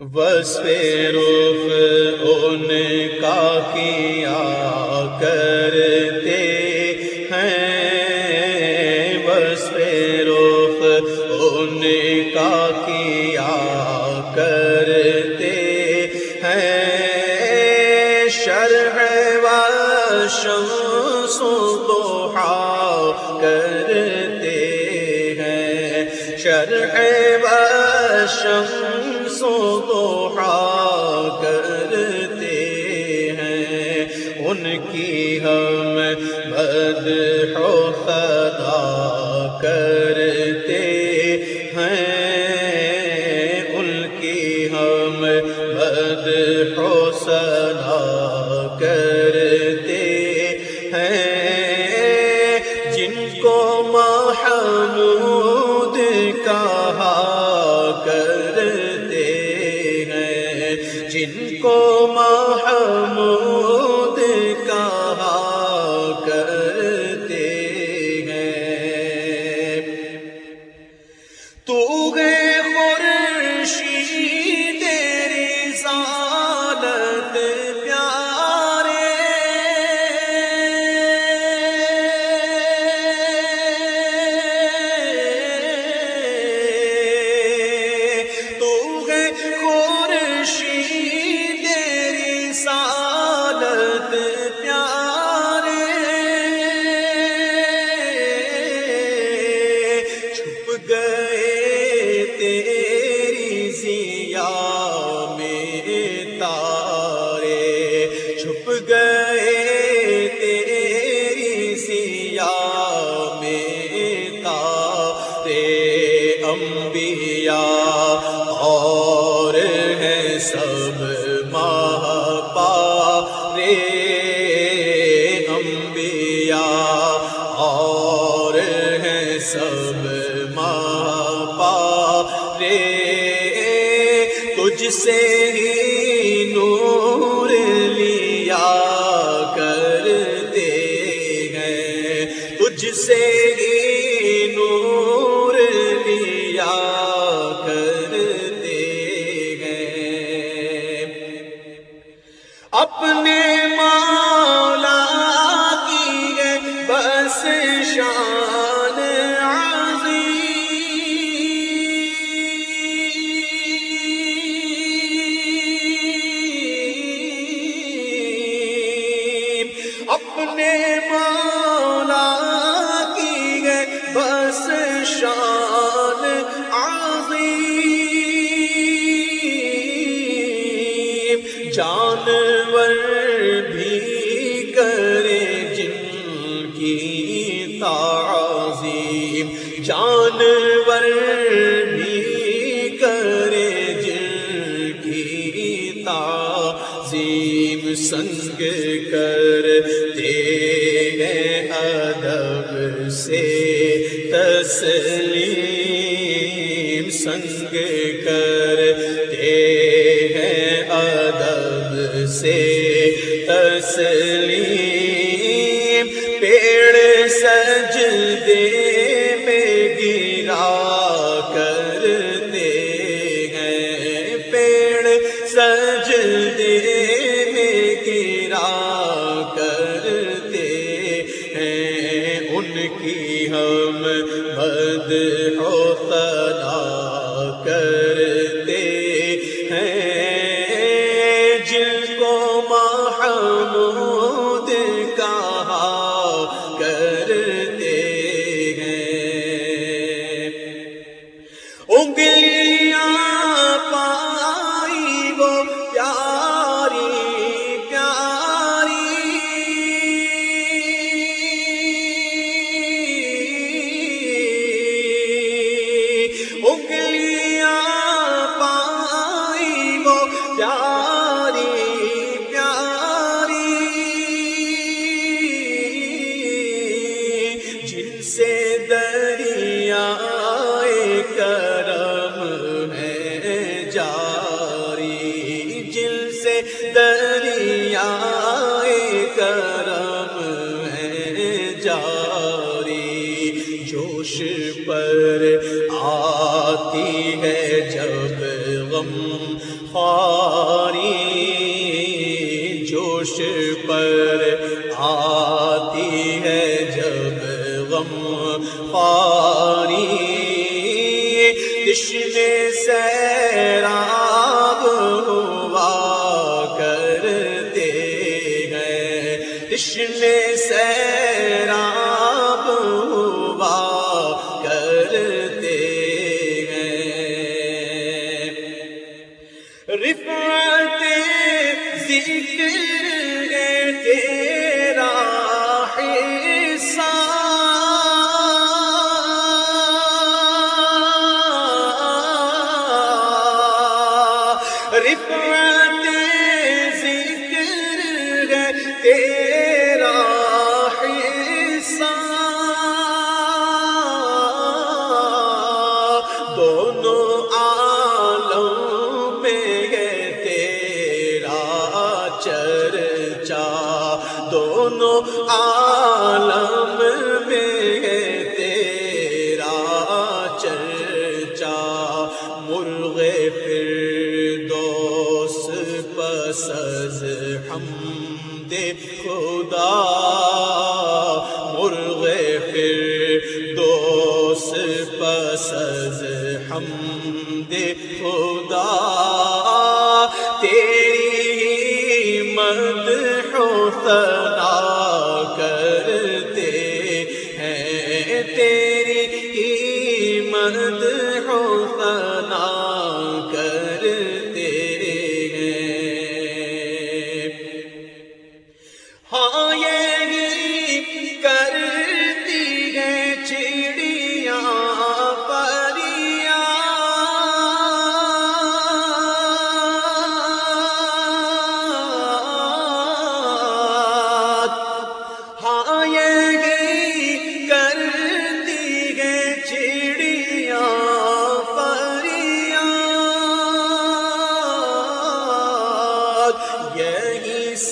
وصف روف ان کا کیا کرتے ہیں؟ وصف روف ان کا کیا کرتے ہیں؟ شرح و شمس دوحا کرتے ہیں، شرح و شمس کرتے ہیں۔ ان کی ہم بد خدا کرتے ہیں۔ ان کی ہم بد حوصلہ کرتے تو گئے سب ماہ پارے انبیاء، اور ہیں سب ماں پارے تجھ سے ہی نور لیا کرتے ہیں، تجھ سے ہی اپنے مولا کی ہے، بس شان عظیم۔ جانور بھی کرے جن کی تعظیم۔ جانور بھی کرے جن کی تعظیم۔ سنگ کرتے جلدے تشن سیراب ہوا کرتے ہیں۔ تشن سیر دونوں عالم میں ہے تیرا چرچا مرغ پھر دوست پسز ہم دے خدا مرغ پھر دوست پسز ہم دے خدا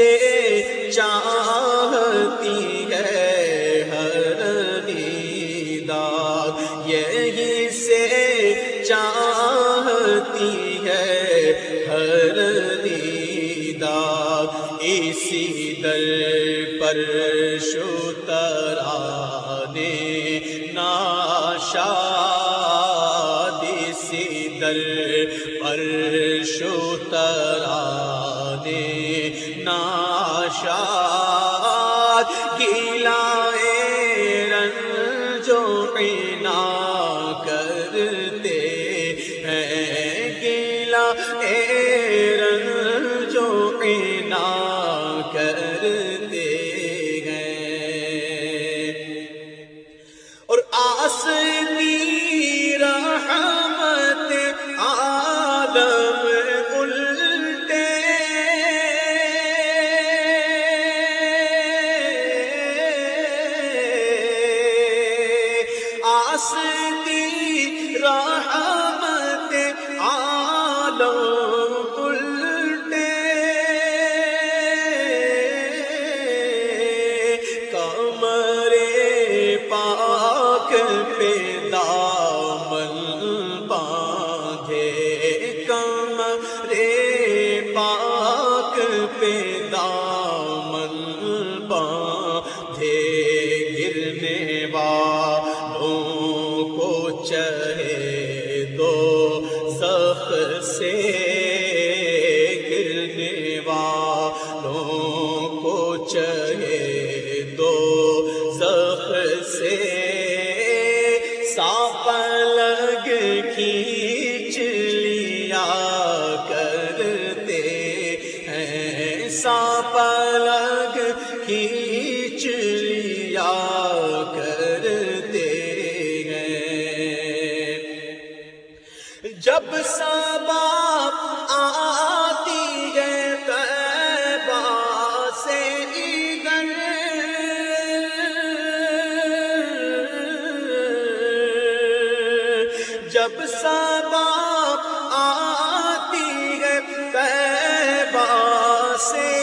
سے چاہتی ہے ہر نیداد یہی سے چاہتی ہے ہر نیداد اسی در پر شترانے، ناشاد، اسی در پر شترانے۔ شاد گیلا میرا کرتے ہیں؟ ساپ لگ کھینچ لیا کرتے ہیں۔ جب سبا آتی ہے سے جب سبا آتی ہے سے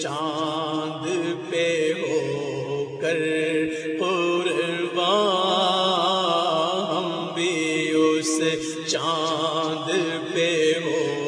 چاند پہ ہو کر قربان ہم بھی اس چاند پہ ہو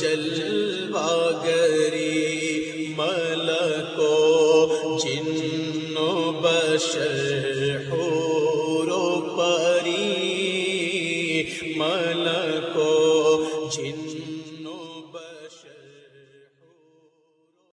جل